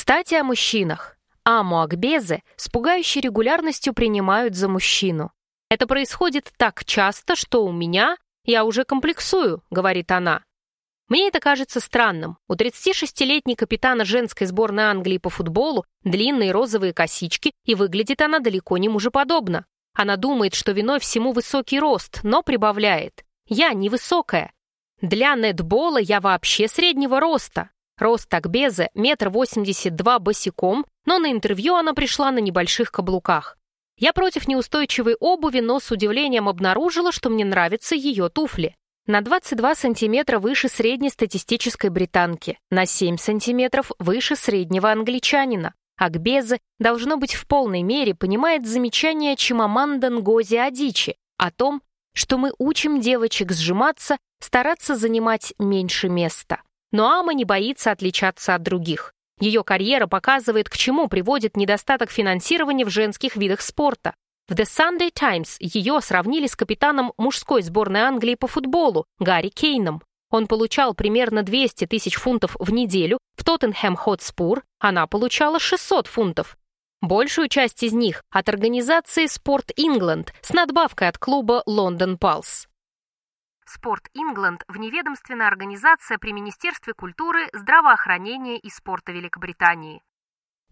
Кстати, о мужчинах. Аму Акбезе с пугающей регулярностью принимают за мужчину. Это происходит так часто, что у меня я уже комплексую, говорит она. Мне это кажется странным. У 36-летней капитана женской сборной Англии по футболу длинные розовые косички, и выглядит она далеко не мужеподобно. Она думает, что виной всему высокий рост, но прибавляет. Я невысокая. Для нетбола я вообще среднего роста. Рост Акбезе — метр восемьдесят два босиком, но на интервью она пришла на небольших каблуках. Я против неустойчивой обуви, но с удивлением обнаружила, что мне нравятся ее туфли на 22 сантиметра выше среднестатистической британки, на 7 сантиметров выше среднего англичанина. Акбезе, должно быть, в полной мере понимает замечание Чимаманда Ngozi Адичи о том, что мы учим девочек сжиматься, стараться занимать меньше места. Но Ама не боится отличаться от других. Ее карьера показывает, к чему приводит недостаток финансирования в женских видах спорта. В The Sunday Times ее сравнили с капитаном мужской сборной Англии по футболу Гарри Кейном. Он получал примерно 200 тысяч фунтов в неделю, в Тоттенхэм Хотспур она получала 600 фунтов. Большую часть из них от организации Sport England с надбавкой от клуба London Pulse. Sport England – вневедомственная организация при Министерстве культуры, здравоохранения и спорта Великобритании.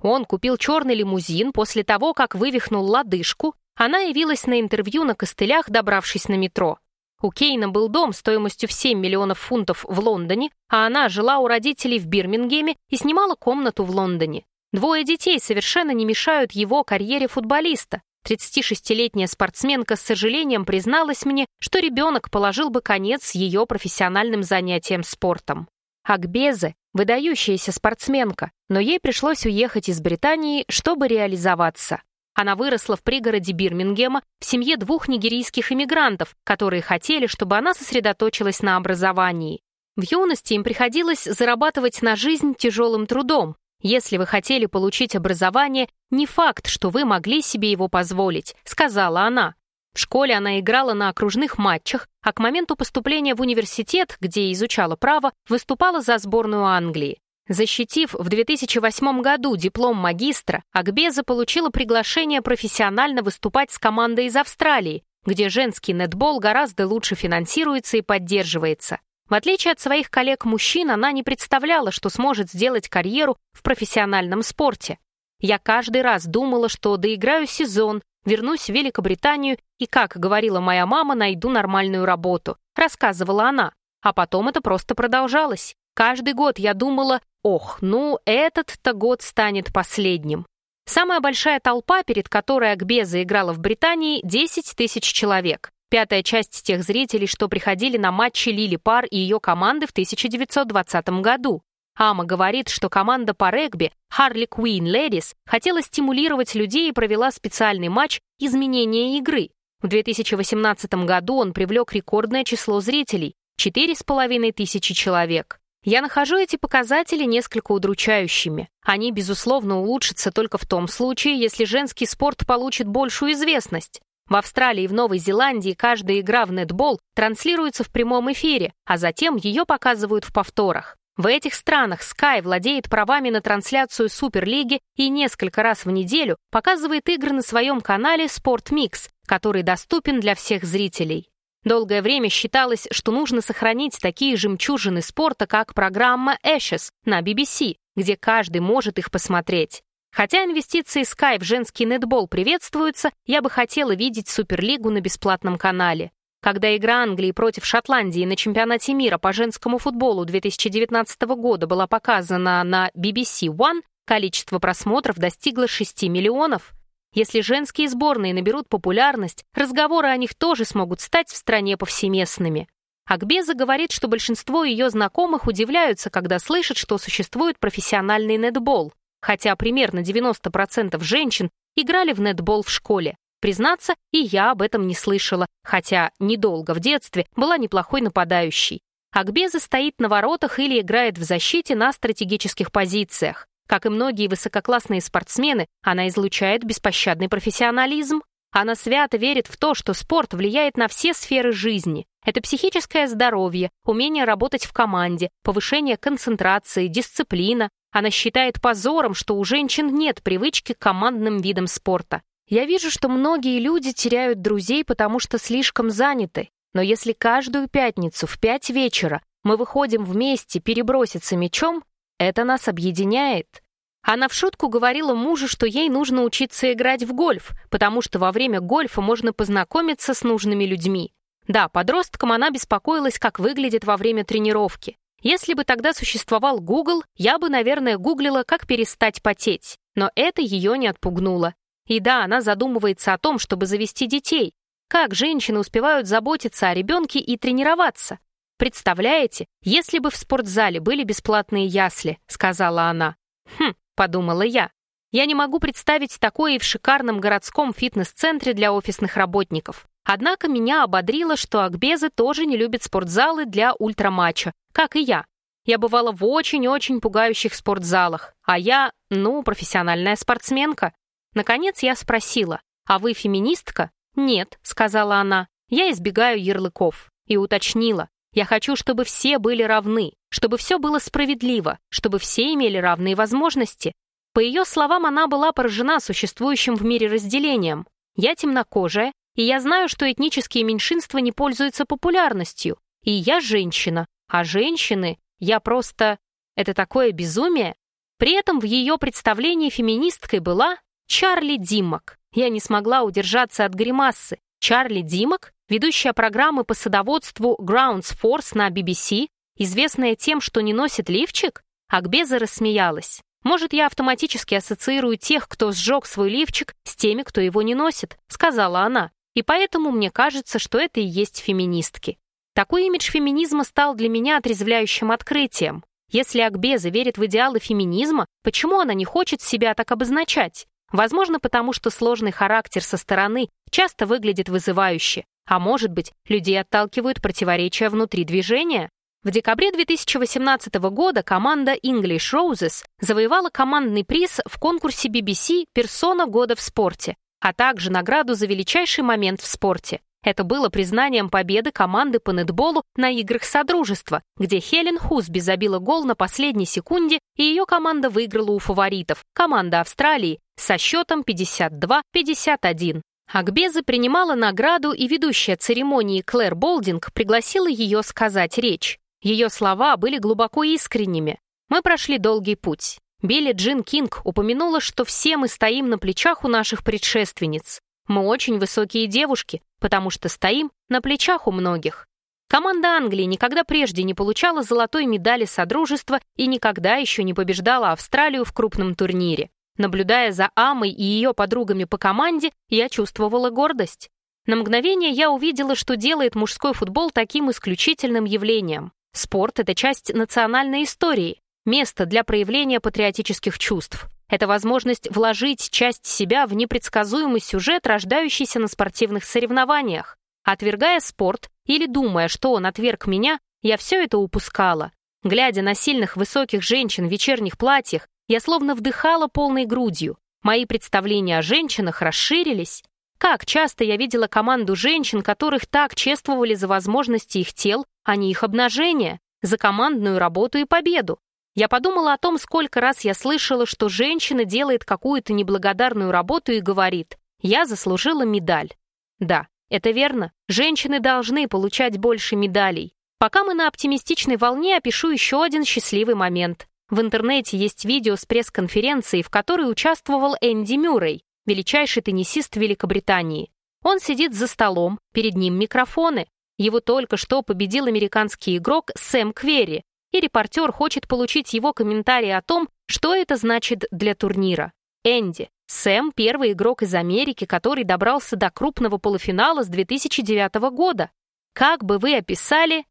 Он купил черный лимузин после того, как вывихнул лодыжку она явилась на интервью на костылях, добравшись на метро. У Кейна был дом стоимостью в 7 миллионов фунтов в Лондоне, а она жила у родителей в Бирмингеме и снимала комнату в Лондоне. Двое детей совершенно не мешают его карьере футболиста. 36-летняя спортсменка с сожалением призналась мне, что ребенок положил бы конец ее профессиональным занятиям спортом. Акбезе – выдающаяся спортсменка, но ей пришлось уехать из Британии, чтобы реализоваться. Она выросла в пригороде Бирмингема в семье двух нигерийских иммигрантов, которые хотели, чтобы она сосредоточилась на образовании. В юности им приходилось зарабатывать на жизнь тяжелым трудом. Если вы хотели получить образование, не факт, что вы могли себе его позволить, сказала она. В школе она играла на окружных матчах, а к моменту поступления в университет, где изучала право, выступала за сборную Англии. Защитив в 2008 году диплом магистра, Акбеза получила приглашение профессионально выступать с командой из Австралии, где женский нетбол гораздо лучше финансируется и поддерживается. В отличие от своих коллег-мужчин, она не представляла, что сможет сделать карьеру в профессиональном спорте. Я каждый раз думала, что доиграю сезон, вернусь в Великобританию и, как говорила моя мама, найду нормальную работу, рассказывала она. А потом это просто продолжалось. Каждый год я думала, ох, ну этот-то год станет последним. Самая большая толпа, перед которой Акбеза играла в Британии, 10 тысяч человек. Пятая часть тех зрителей, что приходили на матчи Лили Пар и ее команды в 1920 году. Ама говорит, что команда по регби Харли Куин Ледис хотела стимулировать людей и провела специальный матч «Изменение игры». В 2018 году он привлек рекордное число зрителей – 4,5 тысячи человек. Я нахожу эти показатели несколько удручающими. Они, безусловно, улучшатся только в том случае, если женский спорт получит большую известность. В Австралии и в Новой Зеландии каждая игра в нетбол транслируется в прямом эфире, а затем ее показывают в повторах. В этих странах Sky владеет правами на трансляцию Суперлиги и несколько раз в неделю показывает игры на своем канале Sport Mix, который доступен для всех зрителей. Долгое время считалось, что нужно сохранить такие жемчужины спорта, как программа Ashes на BBC, где каждый может их посмотреть. Хотя инвестиции Sky в женский нетбол приветствуются, я бы хотела видеть Суперлигу на бесплатном канале. Когда игра Англии против Шотландии на чемпионате мира по женскому футболу 2019 года была показана на BBC One, количество просмотров достигло 6 миллионов. Если женские сборные наберут популярность, разговоры о них тоже смогут стать в стране повсеместными. Акбеза говорит, что большинство ее знакомых удивляются, когда слышат, что существует профессиональный нетбол, хотя примерно 90% женщин играли в нетбол в школе. Признаться, и я об этом не слышала, хотя недолго в детстве была неплохой нападающей. Акбеза стоит на воротах или играет в защите на стратегических позициях. Как и многие высококлассные спортсмены, она излучает беспощадный профессионализм. Она свято верит в то, что спорт влияет на все сферы жизни. Это психическое здоровье, умение работать в команде, повышение концентрации, дисциплина. Она считает позором, что у женщин нет привычки к командным видам спорта. Я вижу, что многие люди теряют друзей, потому что слишком заняты. Но если каждую пятницу в пять вечера мы выходим вместе переброситься мячом, это нас объединяет. Она в шутку говорила мужу, что ей нужно учиться играть в гольф, потому что во время гольфа можно познакомиться с нужными людьми. Да, подросткам она беспокоилась, как выглядит во время тренировки. Если бы тогда существовал Google, я бы, наверное, гуглила, как перестать потеть. Но это ее не отпугнуло. И да, она задумывается о том, чтобы завести детей. Как женщины успевают заботиться о ребенке и тренироваться? Представляете, если бы в спортзале были бесплатные ясли, сказала она. Хм, подумала я. Я не могу представить такое и в шикарном городском фитнес-центре для офисных работников. Однако меня ободрило, что Акбезы тоже не любят спортзалы для ультраматча, как и я. Я бывала в очень-очень пугающих спортзалах, а я, ну, профессиональная спортсменка. Наконец я спросила, «А вы феминистка?» «Нет», — сказала она, «я избегаю ярлыков». И уточнила, «Я хочу, чтобы все были равны, чтобы все было справедливо, чтобы все имели равные возможности». По ее словам, она была поражена существующим в мире разделением. Я темнокожая, и я знаю, что этнические меньшинства не пользуются популярностью. И я женщина. А женщины, я просто... Это такое безумие. При этом в ее представлении феминисткой была Чарли Димок. Я не смогла удержаться от гримасы. Чарли Димок, ведущая программы по садоводству Grounds Force на BBC, известная тем, что не носит лифчик? Акбеза рассмеялась. «Может, я автоматически ассоциирую тех, кто сжег свой лифчик, с теми, кто его не носит», — сказала она. И поэтому мне кажется, что это и есть феминистки. Такой имидж феминизма стал для меня отрезвляющим открытием. Если Акбеза верит в идеалы феминизма, почему она не хочет себя так обозначать? Возможно, потому что сложный характер со стороны часто выглядит вызывающе, а может быть, людей отталкивают противоречия внутри движения? В декабре 2018 года команда English Roses завоевала командный приз в конкурсе BBC «Персона года в спорте», а также награду за величайший момент в спорте. Это было признанием победы команды по нетболу на играх Содружества, где Хелен Хусби забила гол на последней секунде, и ее команда выиграла у фаворитов, команда Австралии, со счетом 52-51. Акбеза принимала награду, и ведущая церемонии Клэр Болдинг пригласила ее сказать речь. Ее слова были глубоко искренними. «Мы прошли долгий путь. Билли Джин Кинг упомянула, что все мы стоим на плечах у наших предшественниц. Мы очень высокие девушки, потому что стоим на плечах у многих. Команда Англии никогда прежде не получала золотой медали Содружества и никогда еще не побеждала Австралию в крупном турнире. Наблюдая за Амой и ее подругами по команде, я чувствовала гордость. На мгновение я увидела, что делает мужской футбол таким исключительным явлением. Спорт — это часть национальной истории, место для проявления патриотических чувств. Это возможность вложить часть себя в непредсказуемый сюжет, рождающийся на спортивных соревнованиях. Отвергая спорт или думая, что он отверг меня, я все это упускала. Глядя на сильных высоких женщин в вечерних платьях, я словно вдыхала полной грудью. Мои представления о женщинах расширились. Как часто я видела команду женщин, которых так чествовали за возможности их тел, а не их обнажения, за командную работу и победу. Я подумала о том, сколько раз я слышала, что женщина делает какую-то неблагодарную работу и говорит «я заслужила медаль». Да, это верно. Женщины должны получать больше медалей. Пока мы на оптимистичной волне, опишу еще один счастливый момент. В интернете есть видео с пресс-конференции, в которой участвовал Энди Мюррей, величайший теннисист Великобритании. Он сидит за столом, перед ним микрофоны. Его только что победил американский игрок Сэм Кверри, и репортер хочет получить его комментарий о том, что это значит для турнира. Энди. Сэм — первый игрок из Америки, который добрался до крупного полуфинала с 2009 года. Как бы вы описали...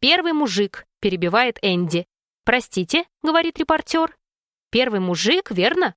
«Первый мужик», — перебивает Энди. «Простите», — говорит репортер. «Первый мужик, верно?»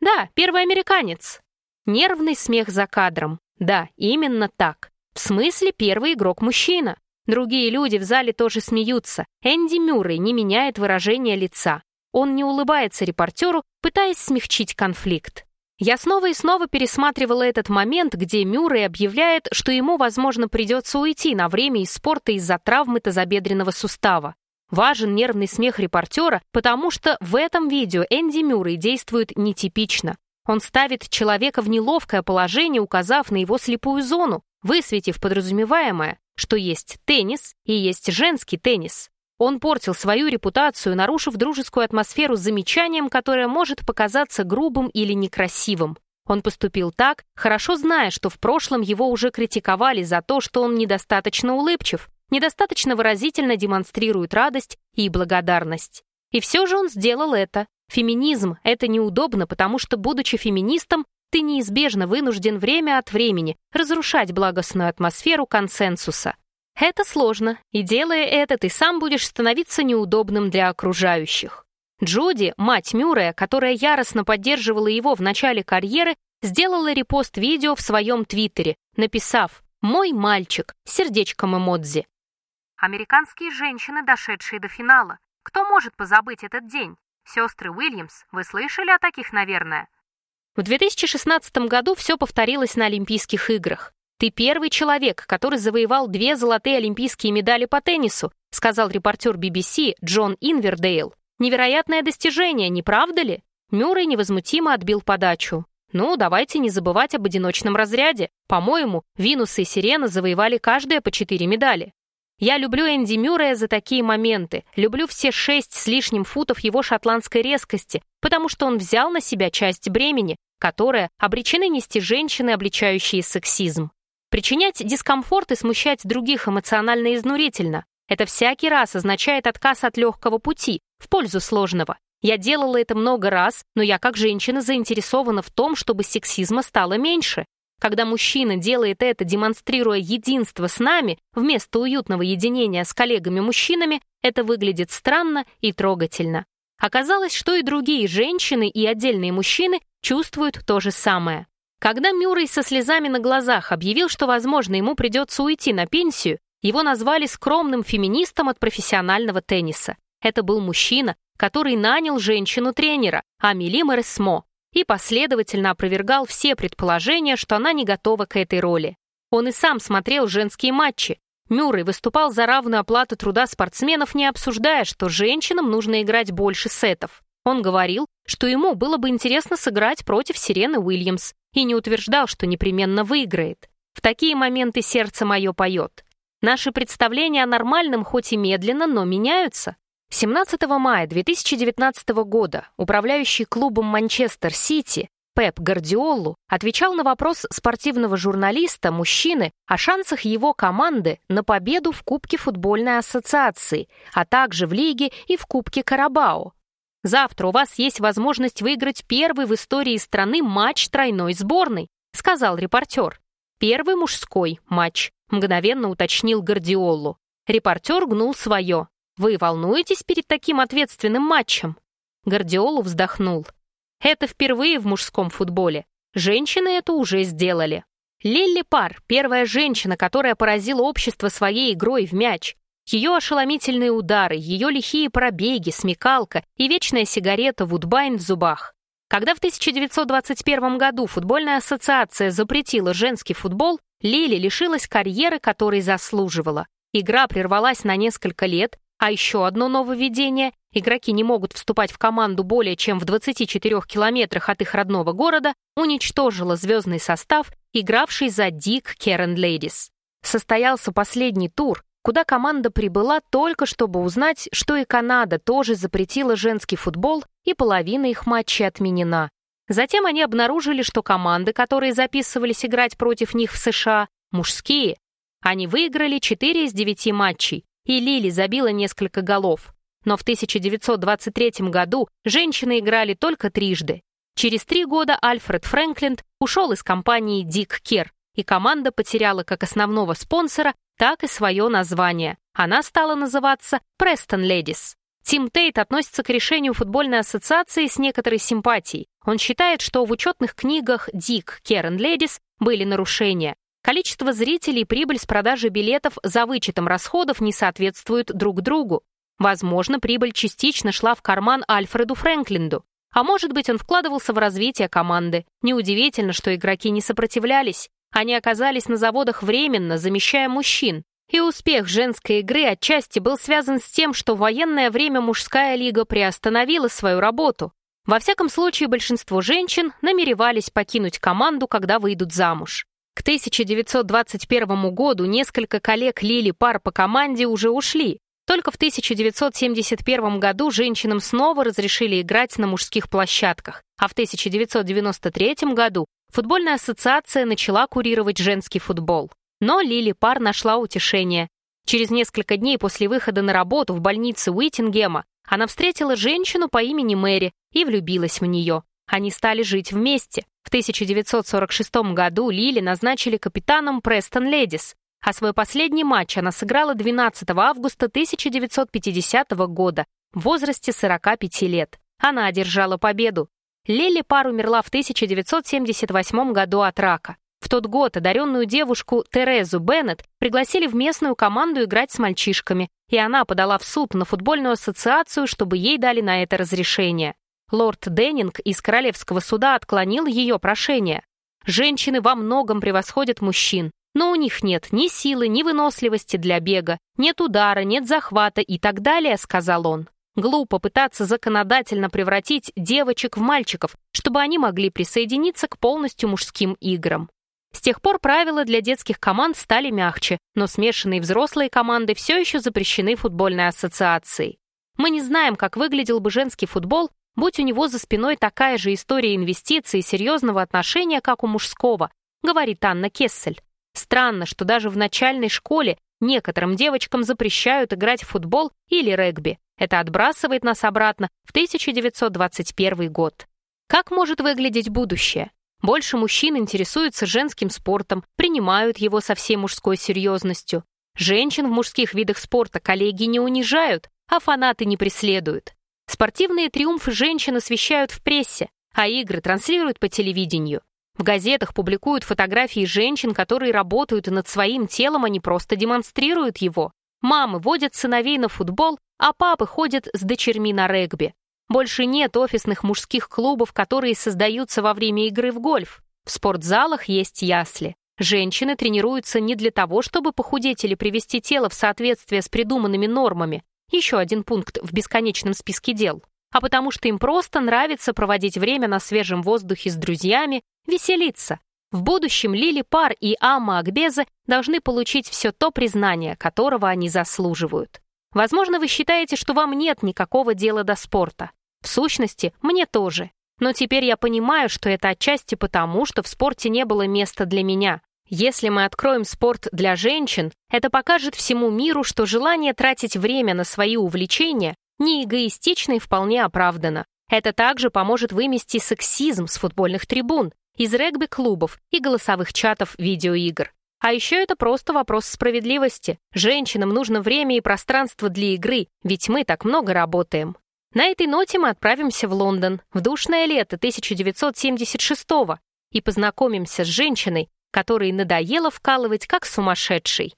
«Да, первый американец». Нервный смех за кадром. Да, именно так. В смысле, первый игрок-мужчина. Другие люди в зале тоже смеются. Энди Мюррей не меняет выражение лица. Он не улыбается репортеру, пытаясь смягчить конфликт. Я снова и снова пересматривала этот момент, где Мюррей объявляет, что ему, возможно, придется уйти на время из спорта из-за травмы тазобедренного сустава. Важен нервный смех репортера, потому что в этом видео Энди Мюррей действует нетипично. Он ставит человека в неловкое положение, указав на его слепую зону, высветив подразумеваемое, что есть теннис и есть женский теннис. Он портил свою репутацию, нарушив дружескую атмосферу с замечанием, которое может показаться грубым или некрасивым. Он поступил так, хорошо зная, что в прошлом его уже критиковали за то, что он недостаточно улыбчив, недостаточно выразительно демонстрирует радость и благодарность. И все же он сделал это. Феминизм — это неудобно, потому что, будучи феминистом, ты неизбежно вынужден время от времени разрушать благостную атмосферу консенсуса. Это сложно, и делая это, ты сам будешь становиться неудобным для окружающих. Джуди, мать Мюррея, которая яростно поддерживала его в начале карьеры, сделала репост видео в своем твиттере, написав «Мой мальчик» сердечком эмодзи. Американские женщины, дошедшие до финала. Кто может позабыть этот день? Сестры Уильямс, вы слышали о таких, наверное? В 2016 году все повторилось на Олимпийских играх. «Ты первый человек, который завоевал две золотые олимпийские медали по теннису», сказал репортер BBC Джон Инвердейл. Невероятное достижение, не правда ли? Мюррей невозмутимо отбил подачу. Ну, давайте не забывать об одиночном разряде. По-моему, Винус и Сирена завоевали каждая по четыре медали. Я люблю Энди Мюррея за такие моменты, люблю все шесть с лишним футов его шотландской резкости, потому что он взял на себя часть бремени, которая обречены нести женщины, обличающие сексизм. Причинять дискомфорт и смущать других эмоционально изнурительно. Это всякий раз означает отказ от легкого пути в пользу сложного. Я делала это много раз, но я как женщина заинтересована в том, чтобы сексизма стало меньше. Когда мужчина делает это, демонстрируя единство с нами, вместо уютного единения с коллегами-мужчинами, это выглядит странно и трогательно. Оказалось, что и другие женщины, и отдельные мужчины чувствуют то же самое. Когда Мюррей со слезами на глазах объявил, что, возможно, ему придется уйти на пенсию, его назвали скромным феминистом от профессионального тенниса. Это был мужчина, который нанял женщину-тренера, Амели Моресмо, и последовательно опровергал все предположения, что она не готова к этой роли. Он и сам смотрел женские матчи. Мюррей выступал за равную оплату труда спортсменов, не обсуждая, что женщинам нужно играть больше сетов. Он говорил, что ему было бы интересно сыграть против Сирены Уильямс, и не утверждал, что непременно выиграет. В такие моменты сердце мое поет. Наши представления о нормальном хоть и медленно, но меняются. 17 мая 2019 года управляющий клубом Манчестер Сити Пеп Гардиолу отвечал на вопрос спортивного журналиста, мужчины, о шансах его команды на победу в Кубке футбольной ассоциации, а также в Лиге и в Кубке Карабао. Завтра у вас есть возможность выиграть первый в истории страны матч тройной сборной, сказал репортер. Первый мужской матч. — мгновенно уточнил Гардиолу. Репортер гнул свое. «Вы волнуетесь перед таким ответственным матчем?» Гардиолу вздохнул. «Это впервые в мужском футболе. Женщины это уже сделали. Лилли Пар — первая женщина, которая поразила общество своей игрой в мяч. Ее ошеломительные удары, ее лихие пробеги, смекалка и вечная сигарета Вудбайн в зубах. Когда в 1921 году футбольная ассоциация запретила женский футбол, Лили лишилась карьеры, которой заслуживала. Игра прервалась на несколько лет, а еще одно нововведение – игроки не могут вступать в команду более чем в 24 километрах от их родного города – уничтожило звездный состав, игравший за Дик Керен Лейдис. Состоялся последний тур, куда команда прибыла только чтобы узнать, что и Канада тоже запретила женский футбол, и половина их матчей отменена. Затем они обнаружили, что команды, которые записывались играть против них в США, мужские. Они выиграли 4 из 9 матчей, и Лили забила несколько голов. Но в 1923 году женщины играли только трижды. Через три года Альфред Фрэнклинд ушел из компании Дик Кер, и команда потеряла как основного спонсора, так и свое название. Она стала называться Престон Ледис. Тим Тейт относится к решению футбольной ассоциации с некоторой симпатией. Он считает, что в учетных книгах Дик, Керен Ледис были нарушения. Количество зрителей и прибыль с продажи билетов за вычетом расходов не соответствуют друг другу. Возможно, прибыль частично шла в карман Альфреду Фрэнклинду. А может быть, он вкладывался в развитие команды. Неудивительно, что игроки не сопротивлялись. Они оказались на заводах временно, замещая мужчин. И успех женской игры отчасти был связан с тем, что в военное время мужская лига приостановила свою работу. Во всяком случае, большинство женщин намеревались покинуть команду, когда выйдут замуж. К 1921 году несколько коллег Лили пар по команде уже ушли. Только в 1971 году женщинам снова разрешили играть на мужских площадках, а в 1993 году футбольная ассоциация начала курировать женский футбол. Но Лили Пар нашла утешение. Через несколько дней после выхода на работу в больнице Уиттингема она встретила женщину по имени Мэри и влюбилась в нее. Они стали жить вместе. В 1946 году Лили назначили капитаном Престон Ледис, а свой последний матч она сыграла 12 августа 1950 года в возрасте 45 лет. Она одержала победу. Лили Пар умерла в 1978 году от рака. В тот год одаренную девушку Терезу Беннет пригласили в местную команду играть с мальчишками, и она подала в суд на футбольную ассоциацию, чтобы ей дали на это разрешение. Лорд Деннинг из Королевского суда отклонил ее прошение. Женщины во многом превосходят мужчин, но у них нет ни силы, ни выносливости для бега, нет удара, нет захвата и так далее, сказал он. Глупо пытаться законодательно превратить девочек в мальчиков, чтобы они могли присоединиться к полностью мужским играм. С тех пор правила для детских команд стали мягче, но смешанные взрослые команды все еще запрещены футбольной ассоциацией. Мы не знаем, как выглядел бы женский футбол, будь у него за спиной такая же история инвестиций и серьезного отношения, как у мужского, говорит Анна Кессель. Странно, что даже в начальной школе некоторым девочкам запрещают играть в футбол или регби. Это отбрасывает нас обратно в 1921 год. Как может выглядеть будущее? Больше мужчин интересуются женским спортом, принимают его со всей мужской серьезностью. Женщин в мужских видах спорта коллеги не унижают, а фанаты не преследуют. Спортивные триумфы женщин освещают в прессе, а игры транслируют по телевидению. В газетах публикуют фотографии женщин, которые работают над своим телом, а не просто демонстрируют его. Мамы водят сыновей на футбол, а папы ходят с дочерьми на регби. Больше нет офисных мужских клубов, которые создаются во время игры в гольф. В спортзалах есть ясли. Женщины тренируются не для того, чтобы похудеть или привести тело в соответствие с придуманными нормами. Еще один пункт в бесконечном списке дел. А потому что им просто нравится проводить время на свежем воздухе с друзьями, веселиться. В будущем Лили Пар и Ама Акбезе должны получить все то признание, которого они заслуживают. Возможно, вы считаете, что вам нет никакого дела до спорта. В сущности, мне тоже. Но теперь я понимаю, что это отчасти потому, что в спорте не было места для меня. Если мы откроем спорт для женщин, это покажет всему миру, что желание тратить время на свои увлечения не эгоистично и вполне оправдано. Это также поможет вымести сексизм с футбольных трибун, из регби-клубов и голосовых чатов видеоигр. А еще это просто вопрос справедливости. Женщинам нужно время и пространство для игры, ведь мы так много работаем. На этой ноте мы отправимся в Лондон в душное лето 1976 и познакомимся с женщиной, которой надоело вкалывать как сумасшедший.